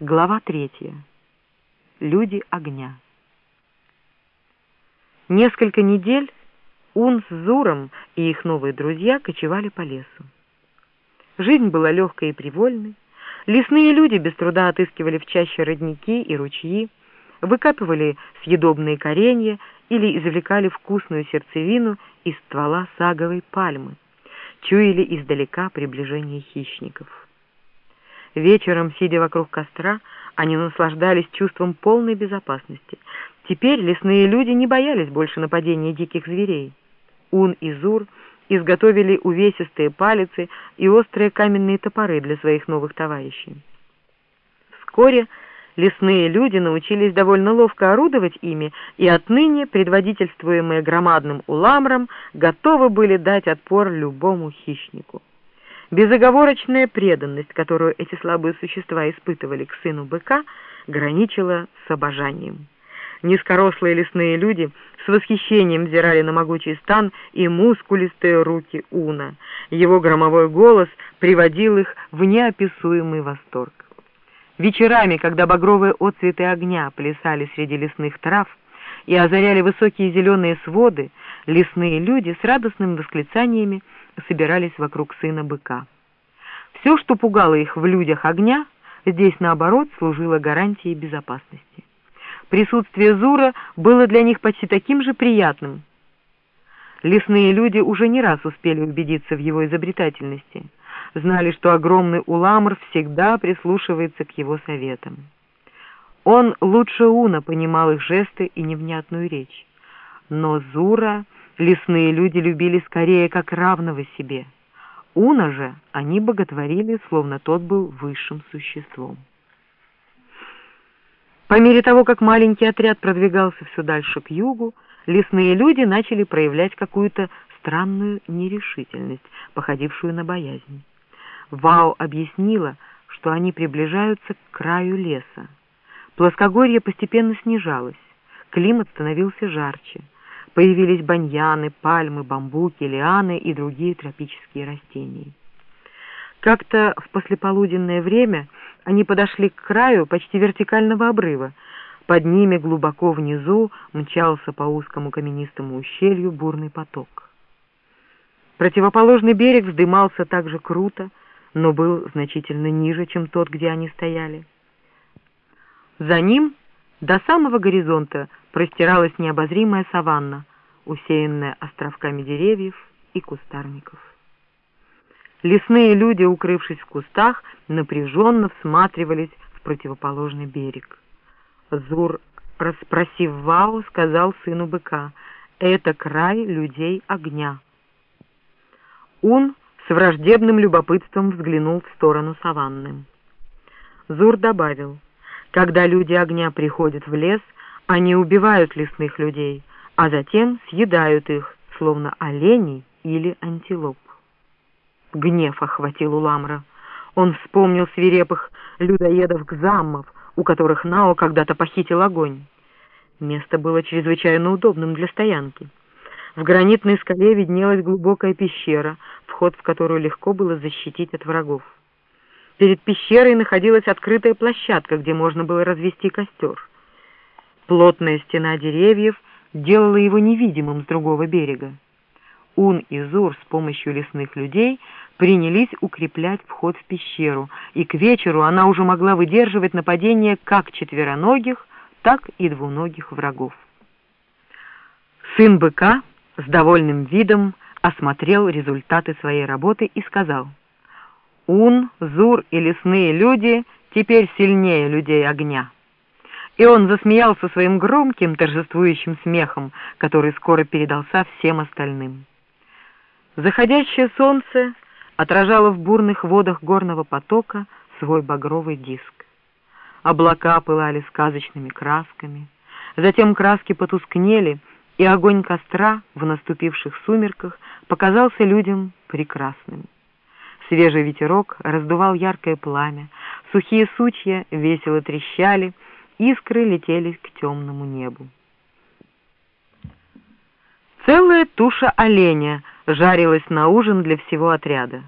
Глава третья. Люди огня. Несколько недель Ун с Зуром и их новые друзья кочевали по лесу. Жизнь была легкой и привольной. Лесные люди без труда отыскивали в чаще родники и ручьи, выкапывали съедобные коренья или извлекали вкусную сердцевину из ствола саговой пальмы, чуяли издалека приближение хищников. Вечером, сидя вокруг костра, они наслаждались чувством полной безопасности. Теперь лесные люди не боялись больше нападения диких зверей. Ун и Зур изготовили увесистые палицы и острые каменные топоры для своих новых товарищей. Вскоре лесные люди научились довольно ловко орудовать ими, и отныне, предводительствуемые громадным уламром, готовы были дать отпор любому хищнику. Безоговорочная преданность, которую эти слабые существа испытывали к сыну быка, граничила с обожанием. Низкорослые лесные люди с восхищением взирали на могучий стан и мускулистые руки Уна. Его громовой голос приводил их в неописуемый восторг. Вечерами, когда багровые отцветы огня плясали среди лесных трав и озаряли высокие зеленые своды, лесные люди с радостными восклицаниями собирались вокруг сына быка. Все, что пугало их в людях огня, здесь, наоборот, служило гарантией безопасности. Присутствие Зура было для них почти таким же приятным. Лесные люди уже не раз успели убедиться в его изобретательности, знали, что огромный Уламр всегда прислушивается к его советам. Он лучше Уна понимал их жесты и невнятную речь. Но Зура лесные люди любили скорее как равного себе. Уна же они боготворили, словно тот был высшим существом. По мере того, как маленький отряд продвигался все дальше к югу, лесные люди начали проявлять какую-то странную нерешительность, походившую на боязнь. Вао объяснила, что они приближаются к краю леса. Плоскогорье постепенно снижалось, климат становился жарче. Появились баньяны, пальмы, бамбуки, лианы и другие тропические растения. Как-то в послеполуденное время они подошли к краю почти вертикального обрыва. Под ними глубоко внизу мчался по узкому каменистому ущелью бурный поток. Противоположный берег вздымался так же круто, но был значительно ниже, чем тот, где они стояли. За ним до самого горизонта простиралась необозримая саванна, усеянная островками деревьев и кустарников. Лесные люди, укрывшись в кустах, напряженно всматривались в противоположный берег. Зур, расспросив Вау, сказал сыну быка, «Это край людей огня». Ун с враждебным любопытством взглянул в сторону саванны. Зур добавил, «Когда люди огня приходят в лес, они убивают лесных людей, а затем съедают их, словно оленей или антилоп. Гнев охватил Уламра. Он вспомнил свирепых людоедов-гзаммов, у которых Нао когда-то похитил огонь. Место было чрезвычайно удобным для стоянки. В гранитной скале виднелась глубокая пещера, вход в которую легко было защитить от врагов. Перед пещерой находилась открытая площадка, где можно было развести костер. Плотная стена деревьев делала его невидимым с другого берега. Ун и Зур с помощью лесных людей принялись укреплять вход в пещеру, и к вечеру она уже могла выдерживать нападения как четвероногих, так и двуногих врагов. Сын быка с довольным видом осмотрел результаты своей работы и сказал, «Ун, Зур и лесные люди теперь сильнее людей огня». И он засмеялся своим громким торжествующим смехом, который скоро передался всем остальным. Заходящее солнце отражало в бурных водах горного потока свой багровый диск. Облака пылали сказочными красками, затем краски потускнели, и огонь костра в наступивших сумерках показался людям прекрасным. Свежий ветерок раздувал яркое пламя, сухие сучья весело трещали, искры летели к темному небу. Целая туша оленя жарилась на ужин для всего отряда.